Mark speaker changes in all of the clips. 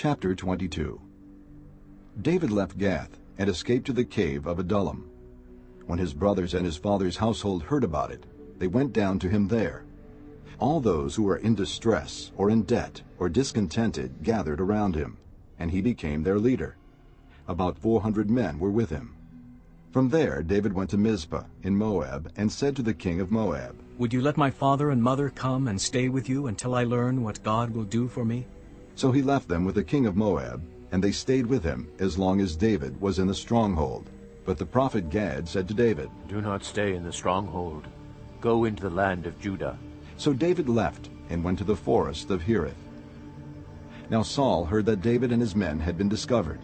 Speaker 1: Chapter 22 David left Gath and escaped to the cave of Adullam. When his brothers and his father's household heard about it, they went down to him there. All those who were in distress or in debt or discontented gathered around him, and he became their leader. About 400 men were with him. From there David went to Mizpah in Moab and said to the king of Moab,
Speaker 2: Would you let my father and mother come and stay with you until I learn what God will do for me?
Speaker 1: So he left them with the king of Moab, and they stayed with him as long as David was in the stronghold. But the prophet Gad said to David,
Speaker 3: Do not stay in the stronghold. Go into the land of Judah.
Speaker 1: So David left and went to the forest of Hereth. Now Saul heard that David and his men had been discovered,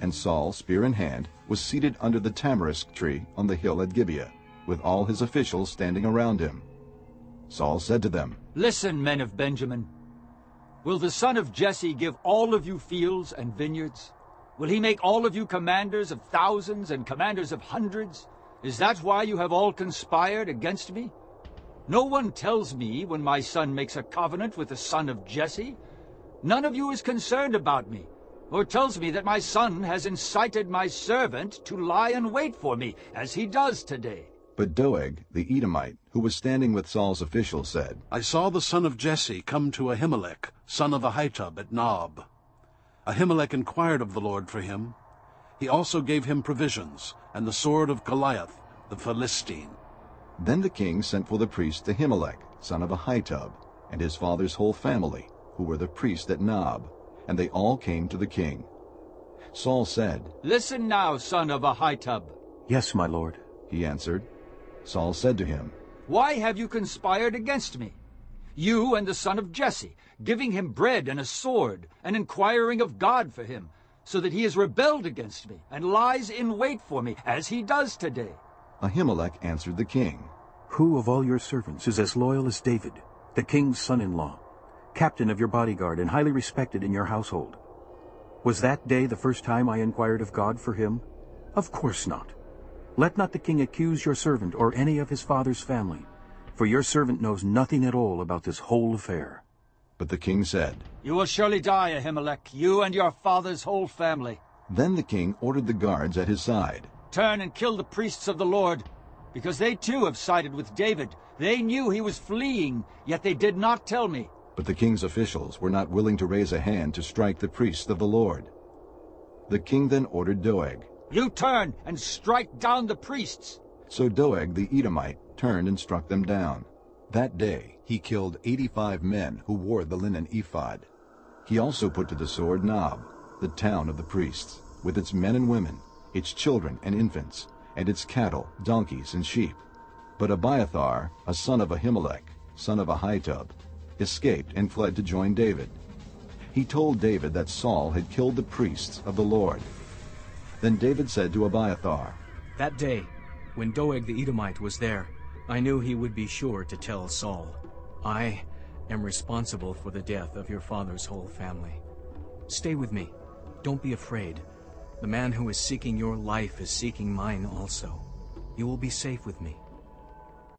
Speaker 1: and Saul, spear in hand, was seated under the tamarisk tree on the hill at Gibeah, with all his officials standing around him. Saul said to them,
Speaker 4: Listen, men of Benjamin. Will the son of Jesse give all of you fields and vineyards? Will he make all of you commanders of thousands and commanders of hundreds? Is that why you have all conspired against me? No one tells me when my son makes a covenant with the son of Jesse. None of you is concerned about me, or tells me that my son has incited my servant to lie in wait for me, as he does today.
Speaker 1: But Doeg, the Edomite, who was standing with Saul's officials, said,
Speaker 5: I saw the son of Jesse come to Ahimelech, son of Ahitub, at Nob. Ahimelech inquired of the Lord for him. He also gave him provisions, and the sword of Goliath, the Philistine.
Speaker 1: Then the king sent for the priest Ahimelech, son of Ahitub, and his father's whole family, who were the priests at Nob, and they all came to the king. Saul said,
Speaker 4: Listen now, son of Ahitub.
Speaker 2: Yes, my lord.
Speaker 1: He answered. Saul said to him,
Speaker 4: Why have you conspired against me? You and the son of Jesse, giving him bread and a sword, and inquiring of God for him, so that he has rebelled against me, and lies in wait for me, as he does today.
Speaker 1: Ahimelech answered the king,
Speaker 6: Who of all your servants is as loyal as David, the king's son-in-law, captain of your bodyguard and highly respected in your household? Was that day the first time I inquired of God for him? Of course not. Let not the king accuse your servant or any of his father's family, for your servant knows nothing at all about this whole affair.
Speaker 1: But the king said,
Speaker 4: You will surely die, Ahimelech, you and your father's whole family.
Speaker 1: Then the king ordered the guards at his side.
Speaker 4: Turn and kill the priests of the Lord, because they too have sided with David. They knew he was fleeing, yet they did not tell me.
Speaker 1: But the king's officials were not willing to raise a hand to strike the priests of the Lord. The king then ordered Doeg,
Speaker 4: You turn and strike down the priests.
Speaker 1: So Doeg the Edomite turned and struck them down. That day he killed 85 men who wore the linen ephod. He also put to the sword Nob, the town of the priests, with its men and women, its children and infants, and its cattle, donkeys, and sheep. But Abiathar, a son of Ahimelech, son of Ahitub, escaped and fled to join David. He told David that Saul had killed the priests of the Lord. Then David said to Abiathar,
Speaker 2: That day, when Doeg the Edomite was there, I knew he would be sure to tell Saul, I am responsible for the death of your father's whole family. Stay with me. Don't be afraid. The man who is seeking your life is seeking mine also. You will be safe with me.